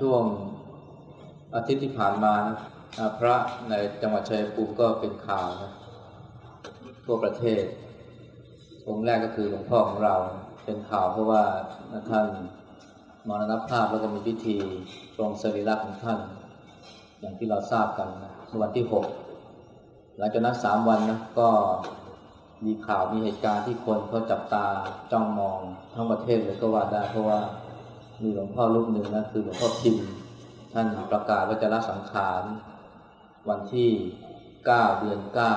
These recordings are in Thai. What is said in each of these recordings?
ช่วงอาทิตย์ที่ผ่านมานะพระในจังหวัดชัยภูมิก็เป็นข่าวนะทั่วประเทศ องค์แรกก็คือหลวงพ่อของเรา เป็นข่าวเพราะว่าท่านมรณภาพแล้วก็มีพิธีตรงสรีระของท่าน อย่างที่เราทราบกันนะวันที่หกหลังจากนั้นสามวันนะก็มีข่าวมีเหตุการณ์ที่คนเขาจับตาจ้องมองทั้งประเทศเลยก็ว่าได้เพราะว่า มีหลวงพ่อรูปหนึ่งนะคือหลวงพ่อพิมท่านประกาศว่าจะละสังขาร วันที่เก้าเดือนเก้า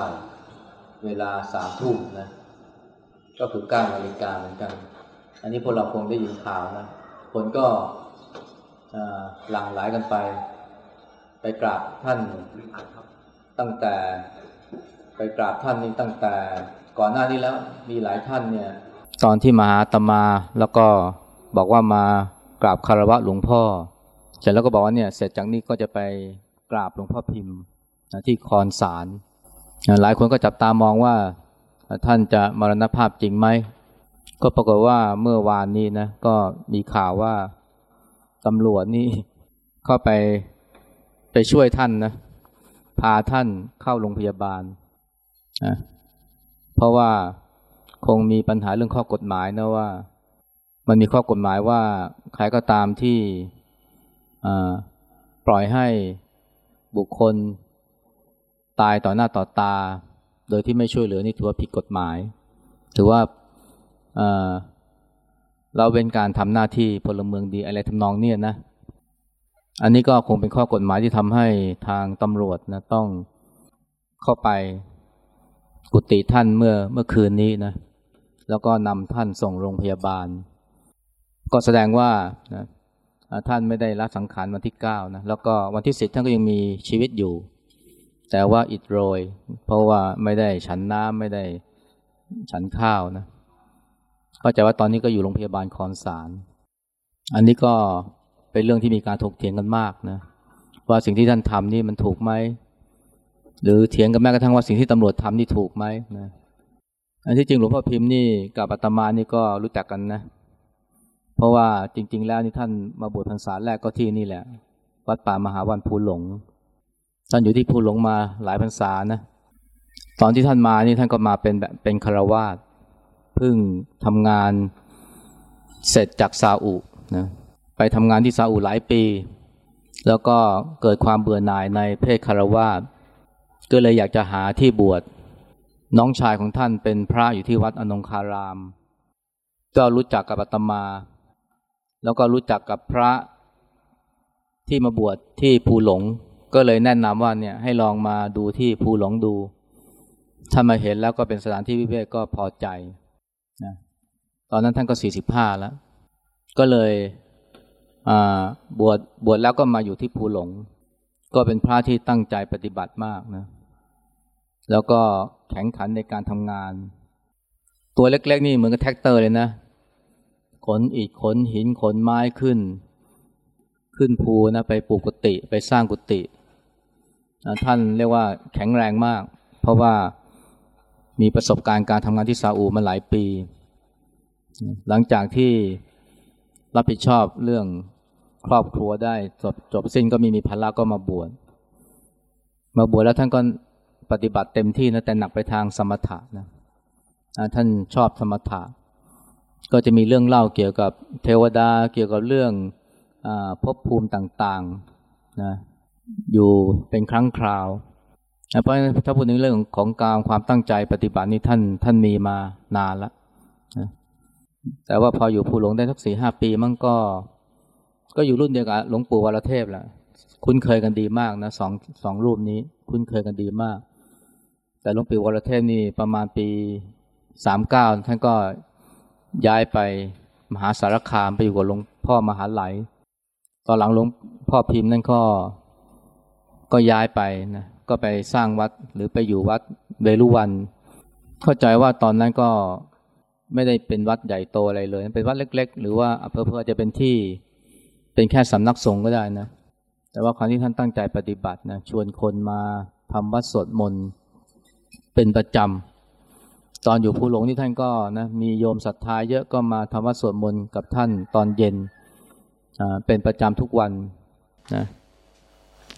เวลาสามทุ่มนะก็คือเก้านาฬิกาเหมือนกัน อันนี้พวกเราคงได้ยินข่าวนะคนก็หลั่งไหลกันไป ไปกราบท่านตั้งแต่ไปกราบท่านนี่ตั้งแต่ก่อนหน้านี้แล้วมีหลายท่านเนี่ย ตอนที่มาหาตมาแล้วก็บอกว่ามา กราบคารวะหลวงพ่อ เสร็จแล้วก็บอกว่าเนี่ยเสร็จจากนี้ก็จะไปกราบหลวงพ่อพิมพ์ที่คอนสารหลายคนก็จับตามองว่าท่านจะมรณภาพจริงไหม ก็ปรากฏว่าเมื่อวานนี้นะก็มีข่าวว่าตำรวจนี่เข้าไปไปช่วยท่านนะพาท่านเข้าโรงพยาบาลนะเพราะว่าคงมีปัญหาเรื่องข้อกฎหมายนะว่า มันมีข้อกฎหมายว่าใครก็ตามที่ปล่อยให้บุคคลตายต่อหน้าต่อตา โดยที่ไม่ช่วยเหลือนี่ถือว่าผิดกฎหมาย ถือว่าเราเป็นการทำหน้าที่พลเมืองดีอะไรทำนองเนี่ยนะ อันนี้ก็คงเป็นข้อกฎหมายที่ทำให้ทางตำรวจนะต้องเข้าไปกุฏิท่านเมื่อเมื่อคืนนี้นะ แล้วก็นำท่านส่งโรงพยาบาล ก็แสดงว่านะท่านไม่ได้ละสังขารวันที่เก้านะแล้วก็วันที่สิบท่านก็ยังมีชีวิตอยู่ แต่ว่าอิดโรย เพราะว่าไม่ได้ฉันน้ำไม่ได้ฉันข้าวนะเข้าใจว่าตอนนี้ก็อยู่โรงพยาบาลคอนสาร อันนี้ก็เป็นเรื่องที่มีการถกเถียงกันมากนะว่าสิ่งที่ท่านทำนี่มันถูกไหมหรือเถียงกันแม้กระทั่งว่าสิ่งที่ตำรวจทำนี่ถูกไหมนะอันที่จริงหลวงพ่อพิมพ์นี่กับอาตมานี่ก็รู้จักกันนะเพราะว่าจริง ๆ แล้วนี่ท่านมาบวชพรรษาแรกก็ที่นี่แหละ วัดป่ามหาวันภูหลง ท่านอยู่ที่ภูหลงมาหลายพรรษานะ ตอนที่ท่านมานี่ท่านก็มาเป็นแบบเป็นคารวาสเพิ่งทำงานเสร็จจากซาอุนะไปทำงานที่ซาอุหลายปี แล้วก็เกิดความเบื่อหน่ายในเพศคารวาสก็เลยอยากจะหาที่บวชน้องชายของท่านเป็นพระอยู่ที่วัดอนงคาราม ก็รู้จักกับอาตมา แล้วก็รู้จักกับพระที่มาบวชที่ภูหลง ก็เลยแนะนำว่าเนี่ยให้ลองมาดูที่ภูหลงดูท่านมาเห็นแล้วก็เป็นสถานที่วิเวกก็พอใจนะตอนนั้นท่านก็สี่สิบห้าแล้ว ก็เลยบวชบวชแล้วก็มาอยู่ที่ภูหลง ก็เป็นพระที่ตั้งใจปฏิบัติมากนะแล้วก็แข็งขันในการทำงาน ตัวเล็กๆนี่เหมือนกับแทรกเตอร์เลยนะ ขนอิฐขนหินขนไม้ขึ้น ขึ้นภูนะไปปลูกกุฏิไปสร้างกุฏิท่านเรียกว่าแข็งแรงมาก เพราะว่ามีประสบการณ์การทำงานที่ซาอุมาหลายปี หลังจากที่รับผิดชอบเรื่องครอบครัวได้จบจบสิ้นก็มีมีภาระก็มาบวชมาบวชแล้วท่านก็ปฏิบัติเต็มที่นะแต่หนักไปทางสมถะนะท่านชอบสมถะ ก็จะมีเรื่องเล่าเกี่ยวกับเทวดาเกี่ยวกับเรื่องอภพภูมิต่างๆนะอยู่เป็นครั้งคราวเพราะถ้าพูดถึงเรื่องของการความตั้งใจปฏิบัตินี่ท่านท่านมีมานานแล้วนะแต่ว่าพออยู่ภูหลงได้สักสี่ห้าปีมันก็ ก็อยู่รุ่นเดียวกับหลวงปู่วรเทพแหละคุ้นเคยกันดีมากนะสองสองรูปนี้ คุ้นเคยกันดีมาก แต่หลวงปู่วรเทพนี่ประมาณปีสามเก้าท่านก็ ย้ายไปมหาสารคามไปอยู่กับหลวงพ่อมหาไหล ตอนหลังหลวงพ่อพิมพ์นั่นก็ก็ย้ายไปนะก็ไปสร้างวัดหรือไปอยู่วัดเบรุวัน เข้าใจว่าตอนนั้นก็ไม่ได้เป็นวัดใหญ่โตอะไรเลย เป็นวัดเล็ก ๆ หรือว่าเพอเพอจะเป็นที่เป็นแค่สำนักสงฆ์ก็ได้นะ แต่ว่าครั้งที่ท่านตั้งใจปฏิบัตินะชวนคนมาทำวัดสวดมนต์เป็นประจำ ตอนอยู่ภูหลงที่ท่านก็นะมีโยมศรัทธาเยอะก็มาทำวัดสวดมนต์กับท่านตอนเย็นเป็นประจำทุกวันนะ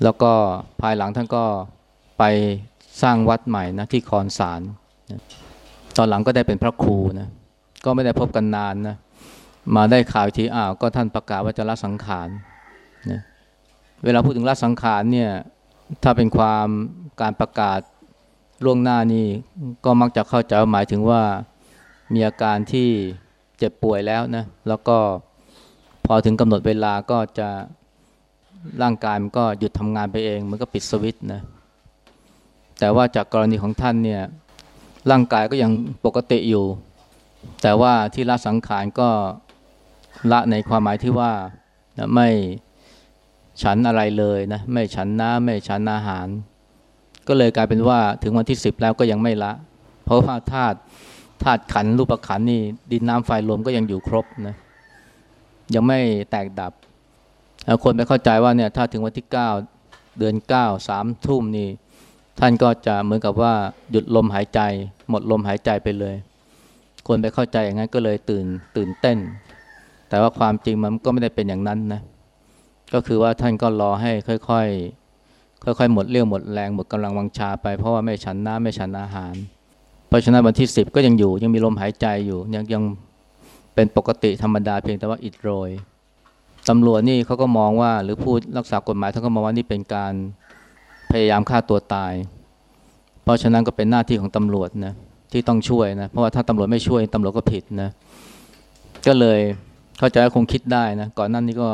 แล้วก็ภายหลังท่านก็ไปสร้างวัดใหม่นะที่คอนสารนะตอนหลังก็ได้เป็นพระครูนะก็ไม่ได้พบกันนานนะมาได้ข่าวทีอ้าวก็ท่านประกาศว่าจะละสังขารนะเวลาพูดถึงละสังขารเนี่ยถ้าเป็นความการประกาศ ล่วงหน้านี่ก็มักจะเข้าใจหมายถึงว่ามีอาการที่เจ็บป่วยแล้วนะ แล้วก็พอถึงกำหนดเวลาก็จะร่างกายมันก็หยุดทำงานไปเอง มันก็ปิดสวิตช์นะ แต่ว่าจากกรณีของท่านเนี่ย ร่างกายก็ยังปกติอยู่ แต่ว่าที่ละสังขารก็ละในความหมายที่ว่าไม่ฉันอะไรเลยนะ ไม่ฉันน้ำไม่ฉันอาหาร ก็เลยกลายเป็นว่าถึงวันที่สิบแล้วก็ยังไม่ละ เพราะว่าธาตุธาตุขันรูปขันนี่ดินน้ำไฟลมก็ยังอยู่ครบนะยังไม่แตกดับ คนไปเข้าใจว่าเนี่ยถ้าถึงวันที่เก้าเดือนเก้าสามทุ่มนี่ท่านก็จะเหมือนกับว่าหยุดลมหายใจ หมดลมหายใจไปเลย คนไปเข้าใจอย่างนั้นก็เลยตื่นตื่นเต้น แต่ว่าความจริงมันก็ไม่ได้เป็นอย่างนั้นนะก็คือว่าท่านก็รอให้ค่อย ๆ ค่อยๆหมดเรี่ยวหมดแรงหมดกำลังวังชาไปเพราะว่าไม่ฉันน้ำไม่ฉันอาหาร เพราะฉะนั้นวันที่สิบก็ยังอยู่ยังมีลมหายใจอยู่ยังยังเป็นปกติธรรมดาเพียงแต่ว่าอิดโรยตำรวจนี่เขาก็มองว่าหรือผู้รักษากฎหมายท่านก็มองว่านี่เป็นการพยายามฆ่าตัวตาย เพราะฉะนั้นก็เป็นหน้าที่ของตำรวจนะที่ต้องช่วยนะเพราะว่าถ้าตำรวจไม่ช่วยตำรวจก็ผิดนะก็เลยเข้าใจว่าคงคิดได้นะก่อนหน้านี้ก็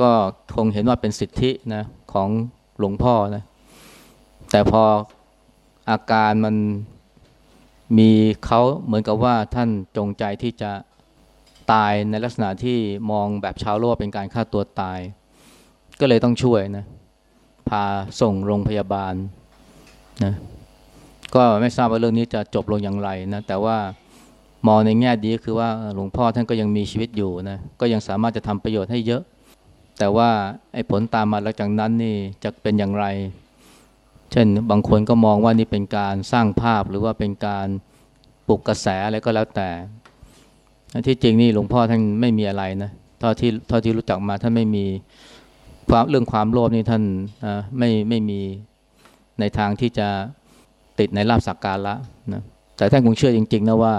ก็คงเห็นว่าเป็นสิทธินะของ หลวงพ่อนะ แต่พออาการมันมีเขาเหมือนกับว่าท่านจงใจที่จะตายในลักษณะที่มองแบบชาวโลกเป็นการฆ่าตัวตาย ก็เลยต้องช่วยนะ พาส่งโรงพยาบาลนะก็ไม่ทราบว่าเรื่องนี้จะจบลงอย่างไรนะแต่ว่ามองในแง่ดีคือว่าหลวงพ่อท่านก็ยังมีชีวิตอยู่นะก็ยังสามารถจะทำประโยชน์ให้เยอะ แต่ว่าไอ้ผลตามมาหลังจากนั้นนี่จะเป็นอย่างไร เช่นบางคนก็มองว่านี่เป็นการสร้างภาพหรือว่าเป็นการปลุกกระแสอะไรก็แล้วแต่ ที่จริงนี่หลวงพ่อท่านไม่มีอะไรนะเท่าที่เท่าที่รู้จักมาท่านไม่มีความเรื่องความโลภนี่ท่านไม่ไม่มีในทางที่จะติดในลาบสักการละนะแต่ท่านคงเชื่อจริงๆนะว่า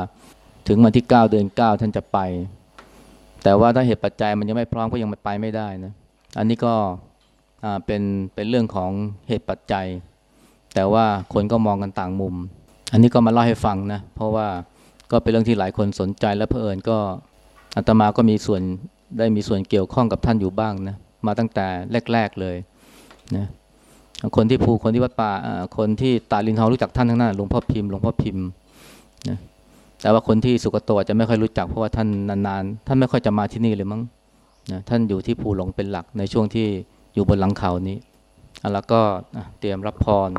ถึงวันที่เก้าเดือนเก้าท่านจะไป แต่ว่าถ้าเหตุปัจจัยมันยังไม่พร้อมก็ยังไปไม่ได้นะ อันนี้ก็เป็นเป็นเรื่องของเหตุปัจจัย แต่ว่าคนก็มองกันต่างมุม อันนี้ก็มาเล่าให้ฟังนะ เพราะว่าก็เป็นเรื่องที่หลายคนสนใจและเพอเอิญก็อาตมาก็มีส่วนได้มีส่วนเกี่ยวข้องกับท่านอยู่บ้างนะ มาตั้งแต่แรก ๆเลยนะคนที่ภูคนที่วัดป่าคนที่ตาลินทองรู้จักท่านทั้งนั้นหลวงพ่อพิมพ์หลวงพ่อพิมพ์นะ แต่ว่าคนที่สุกโตจะไม่ค่อยรู้จักเพราะว่าท่านนานๆ ท่านไม่ค่อยจะมาที่นี่เลยมั้งนะท่านอยู่ที่ภูหลงเป็นหลักในช่วงที่อยู่บนหลังเขานี้แล้วก็เตรียมรับพร